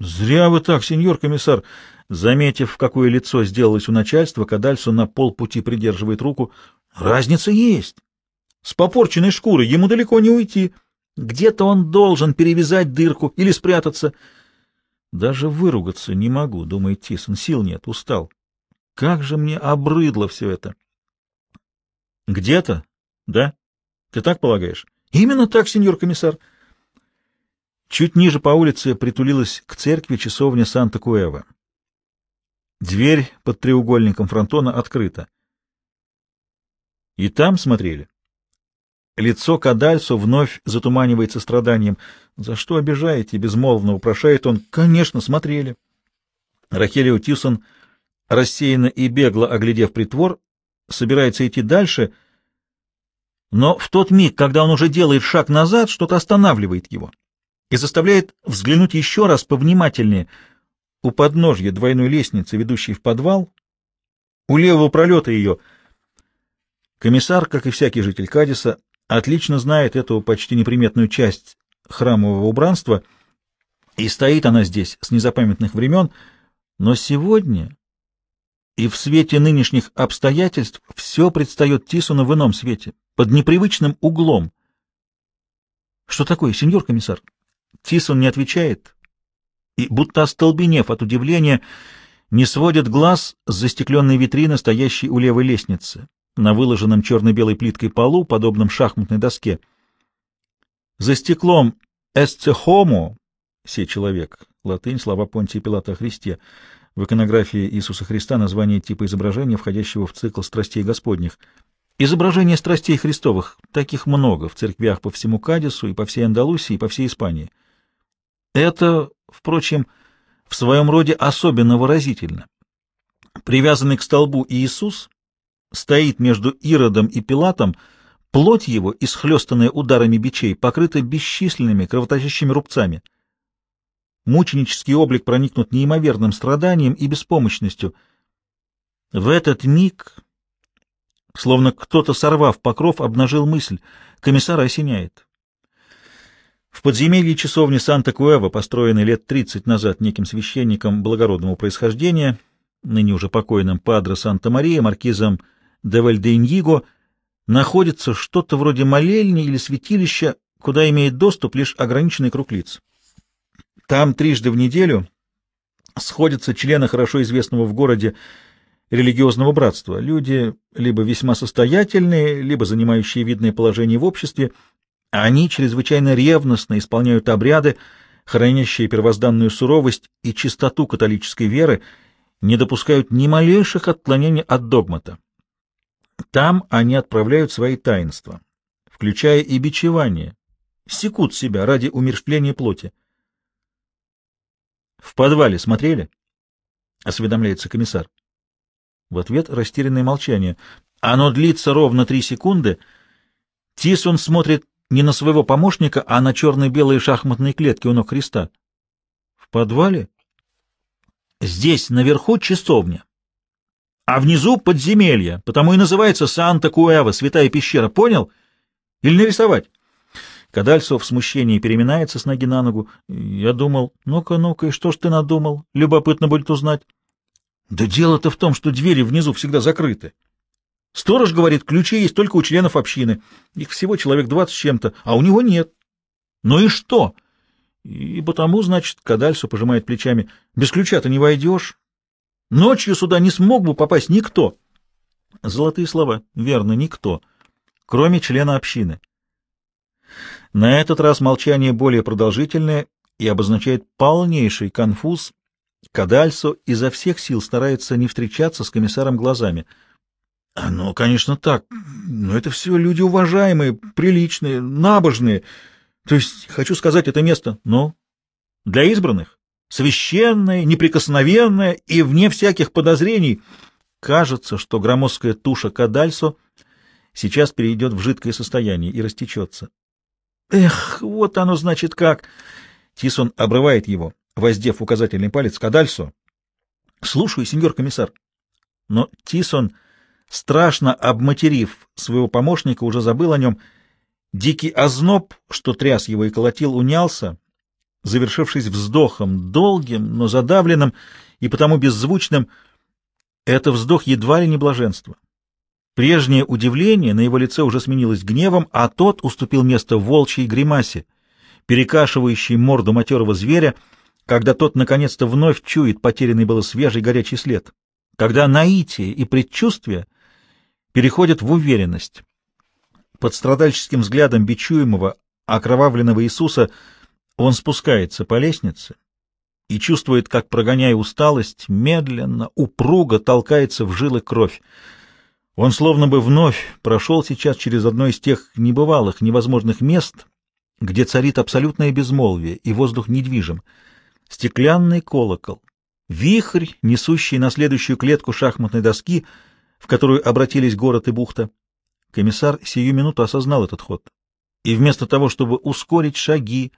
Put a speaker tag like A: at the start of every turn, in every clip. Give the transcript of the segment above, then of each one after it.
A: Зря вы так, сеньор комиссар. Заметив, какое лицо сделалось у начальства, Кадальсо на полпути придерживает руку. Разница есть. С попорченной шкурой ему далеко не уйти. Где-то он должен перевязать дырку или спрятаться. Даже выругаться не могу, думает Тисон. Сил нет, устал. Как же мне обрыдло все это. Где-то? Да? Ты так полагаешь? Именно так, сеньор комиссар. Чуть ниже по улице притулилась к церкви часовня Санта-Куэва. Дверь под треугольником фронтона открыта. И там смотрели. Лицо Кадальсо вновь затуманивается страданием. «За что обижаете?» — безмолвно упрошает он. «Конечно, смотрели». Рахелио Тисон, рассеянно и бегло оглядев притвор, собирается идти дальше, но в тот миг, когда он уже делает шаг назад, что-то останавливает его и заставляет взглянуть еще раз повнимательнее. У подножья двойной лестницы, ведущей в подвал, у левого пролета ее, комиссар, как и всякий житель Кадиса, отлично знает эту почти неприметную часть храмового убранства, и стоит она здесь с незапамятных времен, но сегодня и в свете нынешних обстоятельств все предстает Тисону в ином свете, под непривычным углом. Что такое, сеньор комиссар? Тисон не отвечает и, будто остолбенев от удивления, не сводит глаз с застекленной витрины, стоящей у левой лестницы, на выложенном черно-белой плиткой полу, подобном шахматной доске. За стеклом «эсце хомо» — «се человек» — латынь, слова Понтия Пилата о Христе, в иконографии Иисуса Христа название типа изображения, входящего в цикл страстей Господних. Изображения страстей Христовых, таких много в церквях по всему Кадису и по всей Андалусии и по всей Испании. Это, впрочем, в своем роде особенно выразительно. Привязанный к столбу Иисус стоит между Иродом и Пилатом, плоть его, исхлестанная ударами бичей, покрыта бесчисленными кровоточащими рубцами. Мученический облик проникнут неимоверным страданием и беспомощностью. В этот миг, словно кто-то, сорвав покров, обнажил мысль, комиссара осеняет. В подземелье часовни Санта-Куэва, построенной лет 30 назад неким священником благородного происхождения, ныне уже покойным Падре Санта-Мария, маркизом де Вальдейньиго, находится что-то вроде молельни или святилища, куда имеет доступ лишь ограниченный круг лиц. Там трижды в неделю сходятся члены хорошо известного в городе религиозного братства, люди либо весьма состоятельные, либо занимающие видное положение в обществе, они чрезвычайно ревностно исполняют обряды, хранящие первозданную суровость и чистоту католической веры, не допускают ни малейших отклонений от догмата. Там они отправляют свои таинства, включая и бичевание, секут себя ради умерщвления плоти. — В подвале смотрели? — осведомляется комиссар. В ответ растерянное молчание. Оно длится ровно три секунды. Тисон смотрит не на своего помощника, а на черно-белые шахматные клетки у ног Христа. В подвале? Здесь наверху часовня, а внизу подземелье, потому и называется Санта-Куэва, святая пещера, понял? Или нарисовать? Кадальцо в смущении переминается с ноги на ногу. Я думал, ну-ка, ну-ка, и что ж ты надумал? Любопытно будет узнать. Да дело-то в том, что двери внизу всегда закрыты. Сторож говорит, ключи есть только у членов общины. Их всего человек двадцать чем-то, а у него нет. Ну и что? И потому, значит, Кадальсо пожимает плечами. Без ключа-то не войдешь. Ночью сюда не смог бы попасть никто. Золотые слова. Верно, никто. Кроме члена общины. На этот раз молчание более продолжительное и обозначает полнейший конфуз. Кадальсо изо всех сил старается не встречаться с комиссаром глазами — ну, конечно, так. Но это все люди уважаемые, приличные, набожные. То есть, хочу сказать, это место, но для избранных. Священное, неприкосновенное и вне всяких подозрений. Кажется, что громоздкая туша Кадальсо сейчас перейдет в жидкое состояние и растечется. Эх, вот оно значит как. Тисон обрывает его, воздев указательный палец Кадальсо. Слушаю, сеньор комиссар. Но Тисон страшно обматерив своего помощника, уже забыл о нем. Дикий озноб, что тряс его и колотил, унялся, завершившись вздохом, долгим, но задавленным и потому беззвучным. Это вздох едва ли не блаженства. Прежнее удивление на его лице уже сменилось гневом, а тот уступил место волчьей гримасе, перекашивающей морду матерого зверя, когда тот наконец-то вновь чует потерянный было свежий горячий след, когда наитие и предчувствие переходят в уверенность. Под страдальческим взглядом бичуемого, окровавленного Иисуса он спускается по лестнице и чувствует, как, прогоняя усталость, медленно, упруго толкается в жилы кровь. Он словно бы вновь прошел сейчас через одно из тех небывалых, невозможных мест, где царит абсолютное безмолвие и воздух недвижим. Стеклянный колокол, вихрь, несущий на следующую клетку шахматной доски, в которую обратились город и бухта. Комиссар сию минуту осознал этот ход. И вместо того, чтобы ускорить шаги,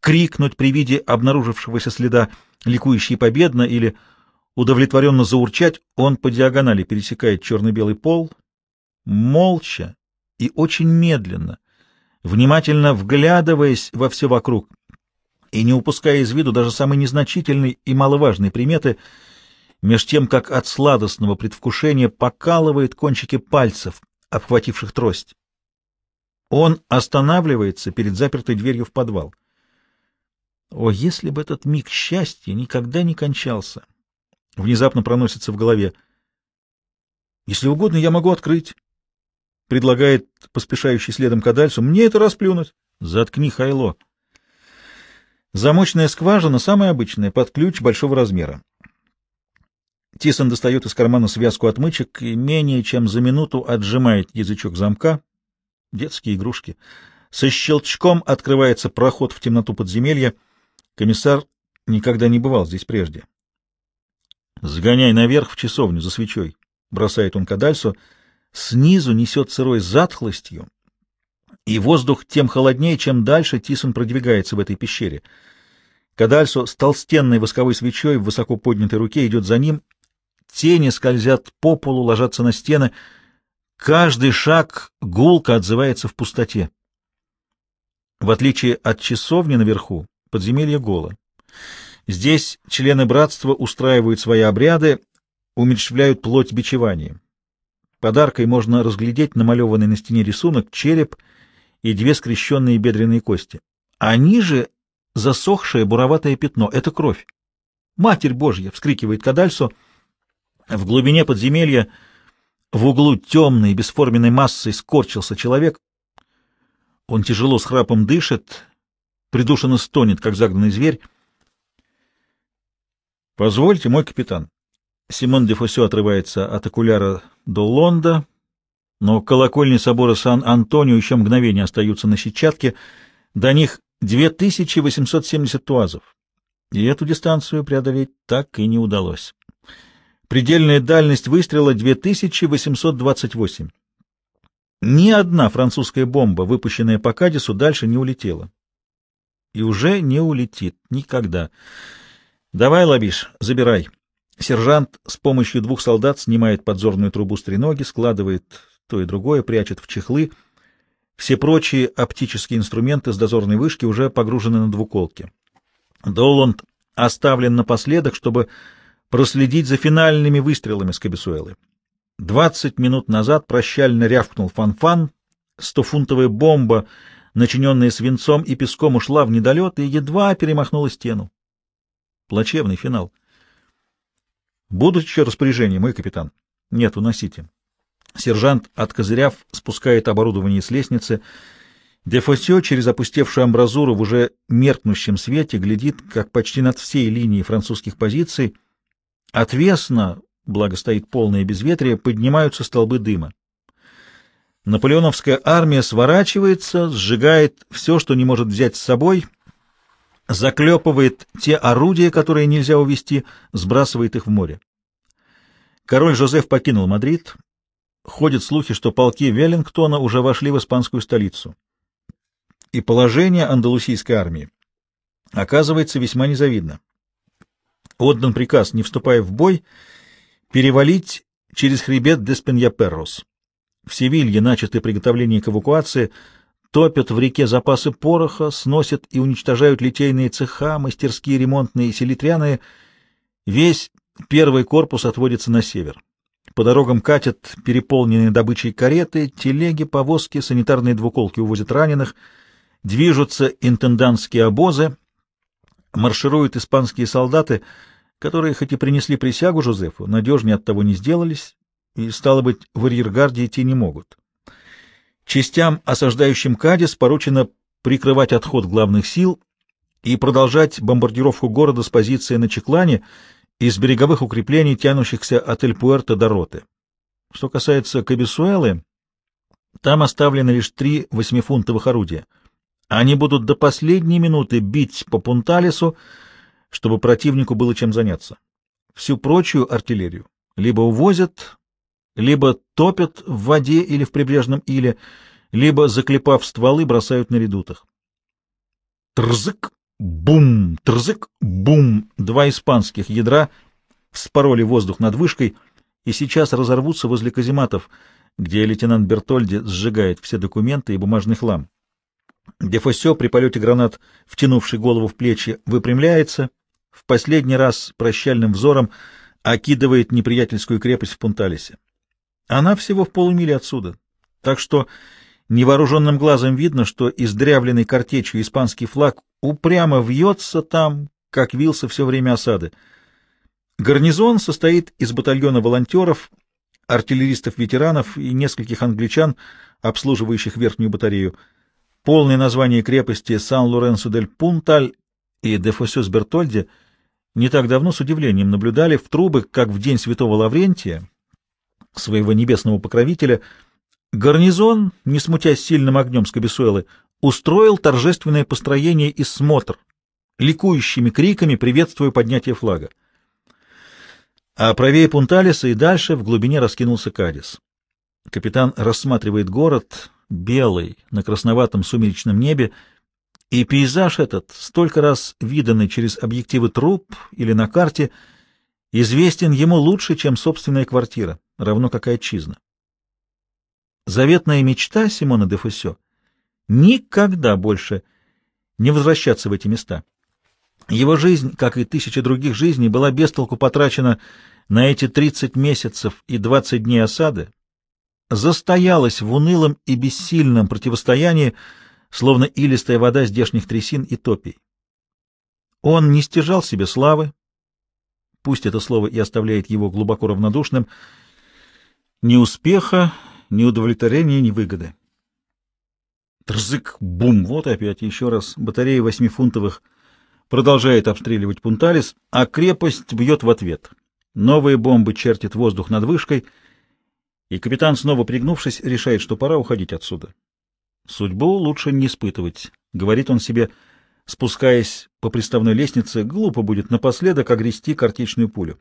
A: крикнуть при виде обнаружившегося следа ликующий победно или удовлетворенно заурчать, он по диагонали пересекает черно-белый пол, молча и очень медленно, внимательно вглядываясь во все вокруг и не упуская из виду даже самой незначительной и маловажной приметы, меж тем, как от сладостного предвкушения покалывает кончики пальцев, обхвативших трость. Он останавливается перед запертой дверью в подвал. О, если бы этот миг счастья никогда не кончался! Внезапно проносится в голове. Если угодно, я могу открыть. Предлагает поспешающий следом Кадальсу. Мне это расплюнуть. Заткни, Хайло. Замочная скважина самая обычная, под ключ большого размера. Тисон достает из кармана связку отмычек и менее чем за минуту отжимает язычок замка. Детские игрушки. Со щелчком открывается проход в темноту подземелья. Комиссар никогда не бывал здесь прежде. «Сгоняй наверх в часовню за свечой», — бросает он кадальсу. Снизу несет сырой затхлостью, и воздух тем холоднее, чем дальше Тисон продвигается в этой пещере. Кадальсо с толстенной восковой свечой в высоко поднятой руке идет за ним. Тени скользят по полу, ложатся на стены. Каждый шаг гулко отзывается в пустоте. В отличие от часовни наверху, подземелье голо. Здесь члены братства устраивают свои обряды, умерщвляют плоть бичеванием. Подаркой можно разглядеть намалеванный на стене рисунок, череп и две скрещенные бедренные кости. А ниже засохшее буроватое пятно — это кровь. «Матерь Божья!» — вскрикивает Кадальсо. В глубине подземелья в углу темной бесформенной массой скорчился человек. Он тяжело с храпом дышит, придушенно стонет, как загнанный зверь. — Позвольте, мой капитан. Симон де Фосе отрывается от окуляра до Лонда, но колокольни собора Сан-Антонио еще мгновение остаются на сетчатке. До них 2870 туазов, и эту дистанцию преодолеть так и не удалось. Предельная дальность выстрела 2828. Ни одна французская бомба, выпущенная по Кадису, дальше не улетела. И уже не улетит. Никогда. «Давай, Лабиш, забирай». Сержант с помощью двух солдат снимает подзорную трубу с треноги, складывает то и другое, прячет в чехлы. Все прочие оптические инструменты с дозорной вышки уже погружены на двуколки. Доланд оставлен напоследок, чтобы проследить за финальными выстрелами с Кабесуэлы. Двадцать минут назад прощально рявкнул фанфан, стофунтовая бомба, начиненная свинцом и песком, ушла в недолет и едва перемахнула стену. Плачевный финал. Будут еще распоряжения, мой капитан? Нет, уносите. Сержант, откозыряв, спускает оборудование с лестницы. Дефосе через опустевшую амбразуру в уже меркнущем свете глядит, как почти над всей линией французских позиций отвесно, благо стоит полное безветрие, поднимаются столбы дыма. Наполеоновская армия сворачивается, сжигает все, что не может взять с собой, заклепывает те орудия, которые нельзя увести, сбрасывает их в море. Король Жозеф покинул Мадрид. Ходят слухи, что полки Веллингтона уже вошли в испанскую столицу. И положение андалусийской армии оказывается весьма незавидно. Отдан приказ, не вступая в бой, перевалить через хребет Деспеньяперрос. В Севилье начаты приготовления к эвакуации, топят в реке запасы пороха, сносят и уничтожают литейные цеха, мастерские ремонтные и селитряные. Весь первый корпус отводится на север. По дорогам катят переполненные добычей кареты, телеги, повозки, санитарные двуколки увозят раненых, движутся интендантские обозы, маршируют испанские солдаты, которые хоть и принесли присягу Жозефу, надежнее от того не сделались и, стало быть, в арьергарде идти не могут. Частям, осаждающим Кадис, поручено прикрывать отход главных сил и продолжать бомбардировку города с позиции на Чеклане из береговых укреплений, тянущихся от Эль-Пуэрто до Роты. Что касается Кабисуэлы, там оставлены лишь три восьмифунтовых орудия. Они будут до последней минуты бить по Пунталису, чтобы противнику было чем заняться. Всю прочую артиллерию либо увозят, либо топят в воде или в прибрежном иле, либо, заклепав стволы, бросают на редутах. Трзык! Бум! Трзык! Бум! Два испанских ядра вспороли воздух над вышкой и сейчас разорвутся возле казематов, где лейтенант Бертольди сжигает все документы и бумажный хлам. Дефосе при полете гранат, втянувший голову в плечи, выпрямляется, в последний раз прощальным взором окидывает неприятельскую крепость в Пунталисе. Она всего в полумиле отсюда, так что невооруженным глазом видно, что издрявленный картечью испанский флаг упрямо вьется там, как вился все время осады. Гарнизон состоит из батальона волонтеров, артиллеристов-ветеранов и нескольких англичан, обслуживающих верхнюю батарею. Полное название крепости Сан-Лоренсо-дель-Пунталь и Дефосюс Бертольди не так давно с удивлением наблюдали в трубы, как в день святого Лаврентия, своего небесного покровителя, гарнизон, не смутясь сильным огнем Скобесуэлы, устроил торжественное построение и смотр, ликующими криками приветствуя поднятие флага. А правее Пунталиса и дальше в глубине раскинулся Кадис. Капитан рассматривает город, белый, на красноватом сумеречном небе, и пейзаж этот, столько раз виданный через объективы труб или на карте, известен ему лучше, чем собственная квартира, равно как и отчизна. Заветная мечта Симона де Фусё — никогда больше не возвращаться в эти места. Его жизнь, как и тысячи других жизней, была без толку потрачена на эти 30 месяцев и 20 дней осады, застоялась в унылом и бессильном противостоянии, словно илистая вода здешних трясин и топий. Он не стяжал себе славы, пусть это слово и оставляет его глубоко равнодушным, ни успеха, ни удовлетворения, ни выгоды. Трзык, бум, вот опять еще раз батарея восьмифунтовых продолжает обстреливать Пунталис, а крепость бьет в ответ. Новые бомбы чертят воздух над вышкой, и капитан, снова пригнувшись, решает, что пора уходить отсюда. Судьбу лучше не испытывать, говорит он себе, спускаясь по приставной лестнице, глупо будет напоследок огрести картечную пулю.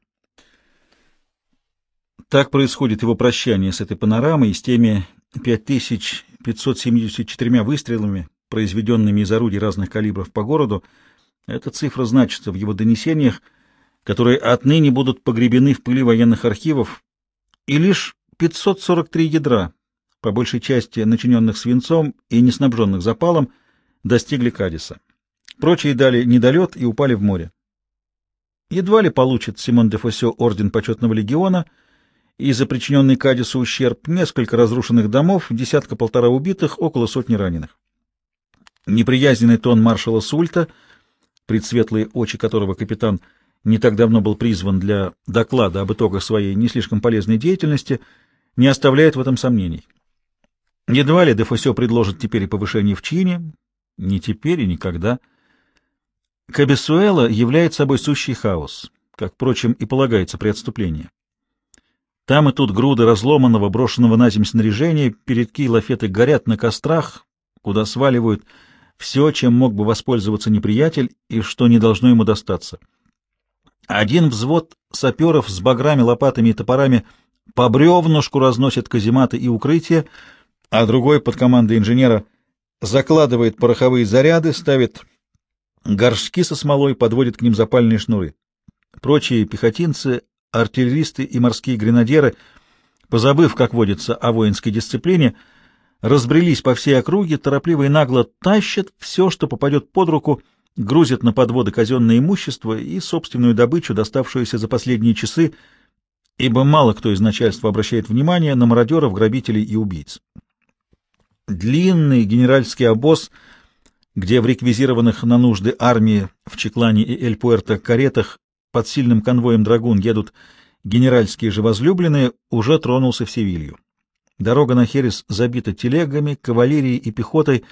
A: Так происходит его прощание с этой панорамой и с теми 5574 выстрелами, произведенными из орудий разных калибров по городу. Эта цифра значится в его донесениях, которые отныне будут погребены в пыли военных архивов, и лишь 543 ядра, по большей части начиненных свинцом и не снабженных запалом, достигли Кадиса. Прочие дали недолет и упали в море. Едва ли получит Симон де Фосе орден почетного легиона — и за причиненный Кадису ущерб несколько разрушенных домов, десятка-полтора убитых, около сотни раненых. Неприязненный тон маршала Сульта, предсветлые очи которого капитан не так давно был призван для доклада об итогах своей не слишком полезной деятельности, не оставляет в этом сомнений. Едва ли Дефосе предложит теперь и повышение в чине, не теперь и никогда. Кабесуэла является собой сущий хаос, как, впрочем, и полагается при отступлении. Там и тут груды разломанного, брошенного на землю снаряжения, передки и лафеты горят на кострах, куда сваливают все, чем мог бы воспользоваться неприятель и что не должно ему достаться. Один взвод саперов с баграми, лопатами и топорами по бревнушку разносит казематы и укрытия, а другой под командой инженера закладывает пороховые заряды, ставит горшки со смолой, подводит к ним запальные шнуры. Прочие пехотинцы артиллеристы и морские гренадеры, позабыв, как водится, о воинской дисциплине, разбрелись по всей округе, торопливо и нагло тащат все, что попадет под руку, грузят на подводы казенное имущество и собственную добычу, доставшуюся за последние часы, ибо мало кто из начальства обращает внимание на мародеров, грабителей и убийц. Длинный генеральский обоз, где в реквизированных на нужды армии в Чеклане и Эль-Пуэрто каретах под сильным конвоем драгун едут генеральские же возлюбленные, уже тронулся в Севилью. Дорога на Херес забита телегами, кавалерией и пехотой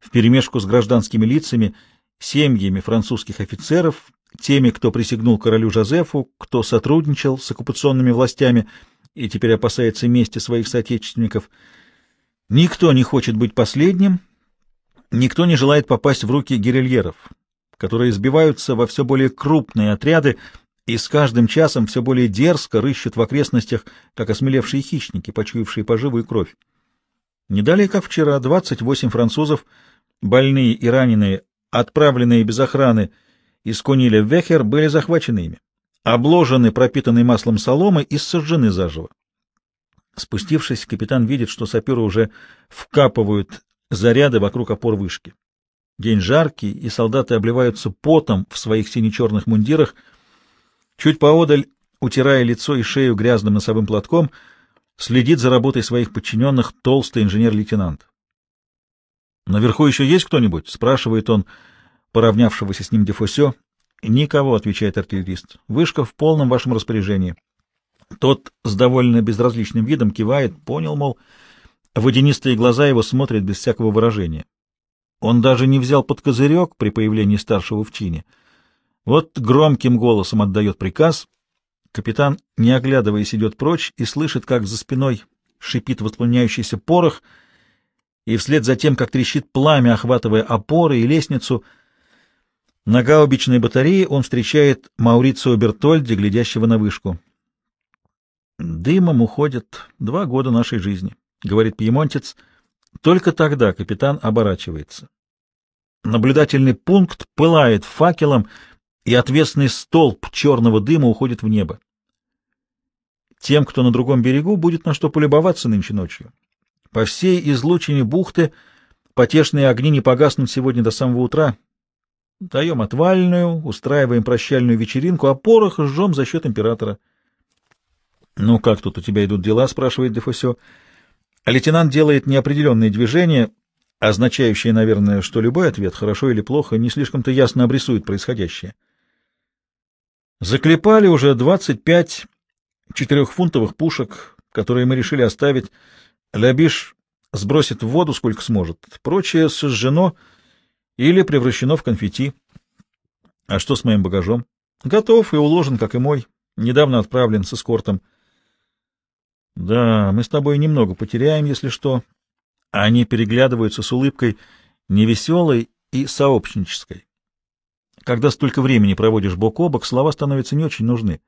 A: вперемешку с гражданскими лицами, семьями французских офицеров, теми, кто присягнул королю Жозефу, кто сотрудничал с оккупационными властями и теперь опасается мести своих соотечественников. Никто не хочет быть последним, никто не желает попасть в руки гирильеров, которые сбиваются во все более крупные отряды, и с каждым часом все более дерзко рыщут в окрестностях, как осмелевшие хищники, почуявшие поживу и кровь. Не далее, как вчера, 28 французов, больные и раненые, отправленные без охраны из Куниля в Вехер, были захвачены ими, обложены пропитанной маслом соломы и сожжены заживо. Спустившись, капитан видит, что саперы уже вкапывают заряды вокруг опор вышки. День жаркий, и солдаты обливаются потом в своих сине-черных мундирах — Чуть поодаль, утирая лицо и шею грязным носовым платком, следит за работой своих подчиненных толстый инженер-лейтенант. «Наверху еще есть кто-нибудь?» — спрашивает он, поравнявшегося с ним Дефосе. «Никого», — отвечает артиллерист. «Вышка в полном вашем распоряжении». Тот с довольно безразличным видом кивает, понял, мол, водянистые глаза его смотрят без всякого выражения. Он даже не взял под козырек при появлении старшего в чине — вот громким голосом отдает приказ. Капитан, не оглядываясь, идет прочь и слышит, как за спиной шипит воспламеняющийся порох, и вслед за тем, как трещит пламя, охватывая опоры и лестницу, на гаубичной батарее он встречает Маурицио Бертольди, глядящего на вышку. «Дымом уходят два года нашей жизни», — говорит пьемонтец. Только тогда капитан оборачивается. Наблюдательный пункт пылает факелом — и отвесный столб черного дыма уходит в небо. Тем, кто на другом берегу, будет на что полюбоваться нынче ночью. По всей излучине бухты потешные огни не погаснут сегодня до самого утра. Даем отвальную, устраиваем прощальную вечеринку, а порох жжем за счет императора. — Ну, как тут у тебя идут дела? — спрашивает Дефосе. Лейтенант делает неопределенные движения, означающие, наверное, что любой ответ, хорошо или плохо, не слишком-то ясно обрисует происходящее. — Заклепали уже 25 четырехфунтовых пушек, которые мы решили оставить. Лябиш сбросит в воду сколько сможет. Прочее сожжено или превращено в конфетти. А что с моим багажом? Готов и уложен, как и мой. Недавно отправлен с эскортом. Да, мы с тобой немного потеряем, если что. Они переглядываются с улыбкой невеселой и сообщнической. Когда столько времени проводишь бок о бок, слова становятся не очень нужны.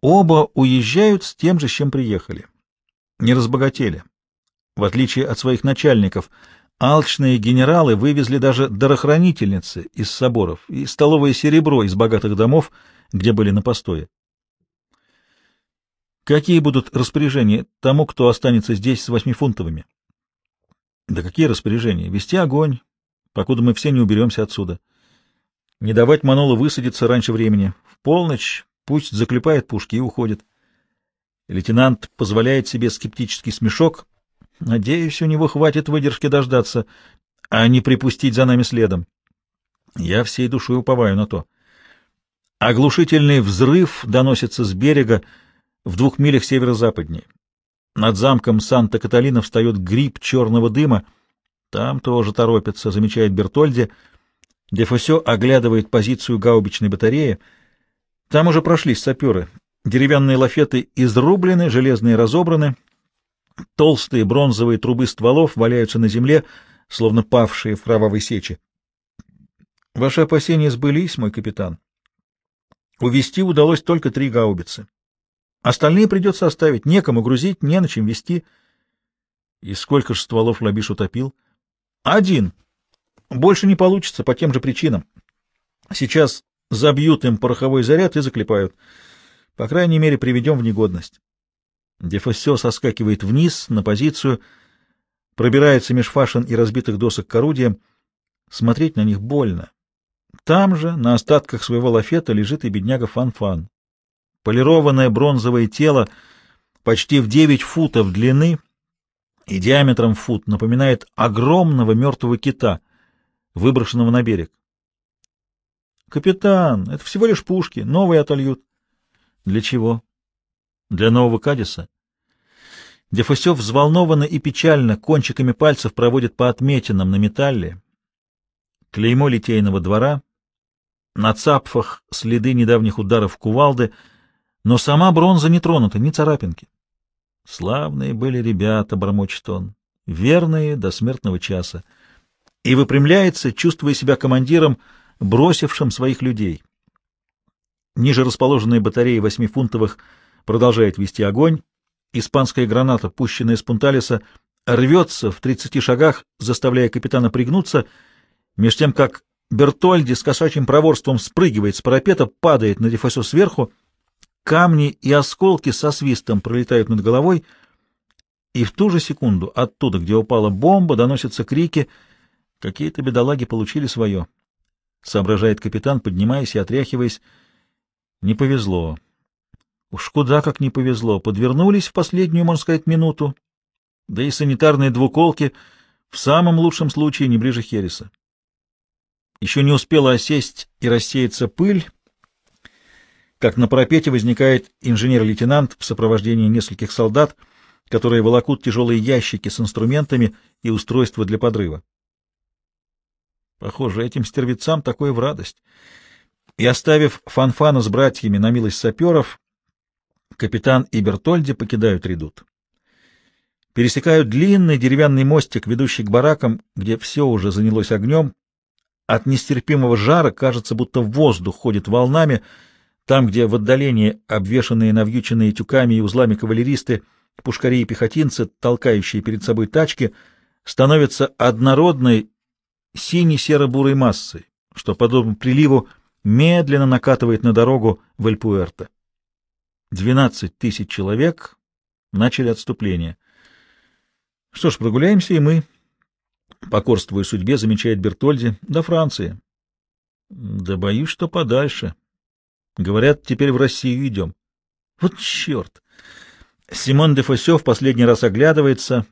A: Оба уезжают с тем же, с чем приехали. Не разбогатели. В отличие от своих начальников, алчные генералы вывезли даже дарохранительницы из соборов и столовое серебро из богатых домов, где были на постое. Какие будут распоряжения тому, кто останется здесь с восьмифунтовыми? Да какие распоряжения? Вести огонь, покуда мы все не уберемся отсюда не давать Манолу высадиться раньше времени. В полночь пусть заклепает пушки и уходит. Лейтенант позволяет себе скептический смешок. Надеюсь, у него хватит выдержки дождаться, а не припустить за нами следом. Я всей душой уповаю на то. Оглушительный взрыв доносится с берега в двух милях северо-западнее. Над замком Санта-Каталина встает гриб черного дыма. Там тоже торопятся, замечает Бертольди — Дефосе оглядывает позицию гаубичной батареи. Там уже прошлись саперы. Деревянные лафеты изрублены, железные разобраны. Толстые бронзовые трубы стволов валяются на земле, словно павшие в кровавой сече. Ваши опасения сбылись, мой капитан. Увести удалось только три гаубицы. Остальные придется оставить. Некому грузить, не на чем вести. И сколько же стволов Лабиш утопил? Один. Больше не получится по тем же причинам. Сейчас забьют им пороховой заряд и заклепают. По крайней мере, приведем в негодность. Дефосе соскакивает вниз на позицию, пробирается меж фашин и разбитых досок к орудиям. Смотреть на них больно. Там же, на остатках своего лафета, лежит и бедняга Фан-Фан. Полированное бронзовое тело почти в девять футов длины и диаметром фут напоминает огромного мертвого кита, выброшенного на берег. «Капитан, это всего лишь пушки, новые отольют». «Для чего?» «Для нового Кадиса». Дефусев взволнованно и печально кончиками пальцев проводит по отметинам на металле. Клеймо литейного двора, на цапфах следы недавних ударов кувалды, но сама бронза не тронута, ни царапинки. Славные были ребята, бормочет он, верные до смертного часа. И выпрямляется, чувствуя себя командиром, бросившим своих людей. Ниже расположенная батарея восьмифунтовых продолжает вести огонь. Испанская граната, пущенная с Пунталиса, рвется в тридцати шагах, заставляя капитана пригнуться, меж тем как Бертольди с кошачьим проворством спрыгивает с парапета, падает на Дефасо сверху, камни и осколки со свистом пролетают над головой, и в ту же секунду оттуда, где упала бомба, доносятся крики. Какие-то бедолаги получили свое. Соображает капитан, поднимаясь и отряхиваясь. Не повезло. Уж куда как не повезло. Подвернулись в последнюю, можно сказать, минуту. Да и санитарные двуколки в самом лучшем случае не ближе Хереса. Еще не успела осесть и рассеяться пыль, как на парапете возникает инженер-лейтенант в сопровождении нескольких солдат, которые волокут тяжелые ящики с инструментами и устройства для подрыва. Похоже, этим стервецам такое в радость. И оставив Фанфана с братьями на милость саперов, капитан и Бертольди покидают редут. Пересекают длинный деревянный мостик, ведущий к баракам, где все уже занялось огнем. От нестерпимого жара кажется, будто воздух ходит волнами — там, где в отдалении обвешанные навьюченные тюками и узлами кавалеристы, пушкари и пехотинцы, толкающие перед собой тачки, становятся однородной сине-серо-бурой массой, что, подобно приливу, медленно накатывает на дорогу в Эль-Пуэрто. Двенадцать тысяч человек начали отступление. Что ж, прогуляемся и мы, покорствуя судьбе, замечает Бертольди, до Франции. Да боюсь, что подальше. Говорят, теперь в Россию идем. Вот черт! Симон де Фосе в последний раз оглядывается.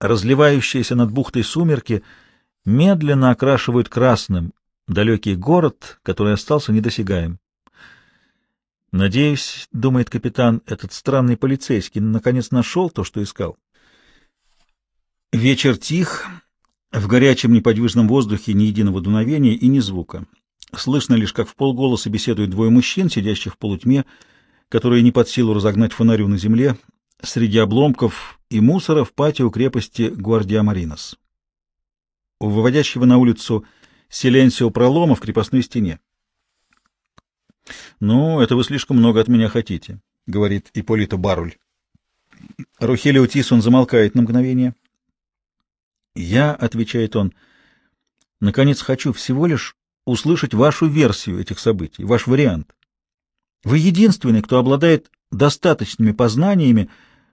A: Разливающиеся над бухтой сумерки медленно окрашивают красным далекий город, который остался недосягаем. «Надеюсь, — думает капитан, — этот странный полицейский наконец нашел то, что искал». Вечер тих, в горячем неподвижном воздухе ни единого дуновения и ни звука. Слышно лишь, как в полголоса беседуют двое мужчин, сидящих в полутьме, которые не под силу разогнать фонарю на земле, среди обломков и мусора в патио крепости Гвардия Маринос. У выводящего на улицу Селенсио пролома в крепостной стене. «Ну, это вы слишком много от меня хотите», — говорит Ипполито Баруль. Рухелио Тисон замолкает на мгновение. «Я», — отвечает он, — «наконец хочу всего лишь услышать вашу версию этих событий, ваш вариант. Вы единственный, кто обладает достаточными познаниями,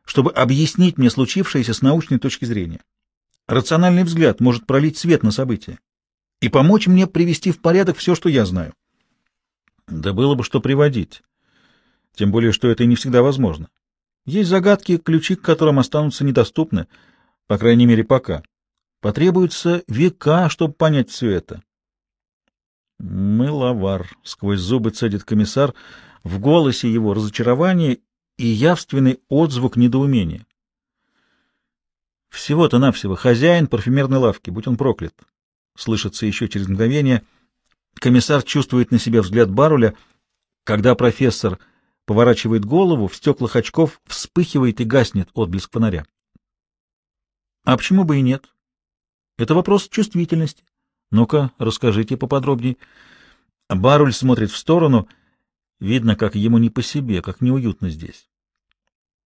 A: чтобы объяснить мне случившееся с научной точки зрения. Рациональный взгляд может пролить свет на события и помочь мне привести в порядок все, что я знаю. Да было бы что приводить. Тем более, что это не всегда возможно. Есть загадки, ключи к которым останутся недоступны, по крайней мере, пока. Потребуются века, чтобы понять все это. Мыловар, сквозь зубы цедит комиссар, в голосе его разочарование и явственный отзвук недоумения. Всего-то навсего хозяин парфюмерной лавки, будь он проклят. Слышится еще через мгновение. Комиссар чувствует на себе взгляд Баруля, когда профессор поворачивает голову, в стеклах очков вспыхивает и гаснет отблеск фонаря. А почему бы и нет? Это вопрос чувствительности. Ну-ка, расскажите поподробнее. Баруль смотрит в сторону. Видно, как ему не по себе, как неуютно здесь.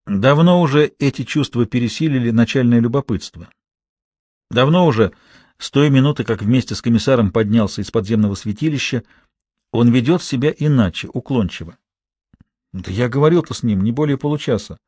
A: Давно уже эти чувства пересилили начальное любопытство. Давно уже, с той минуты, как вместе с комиссаром поднялся из подземного святилища, он ведет себя иначе, уклончиво. Да я говорил-то с ним не более получаса.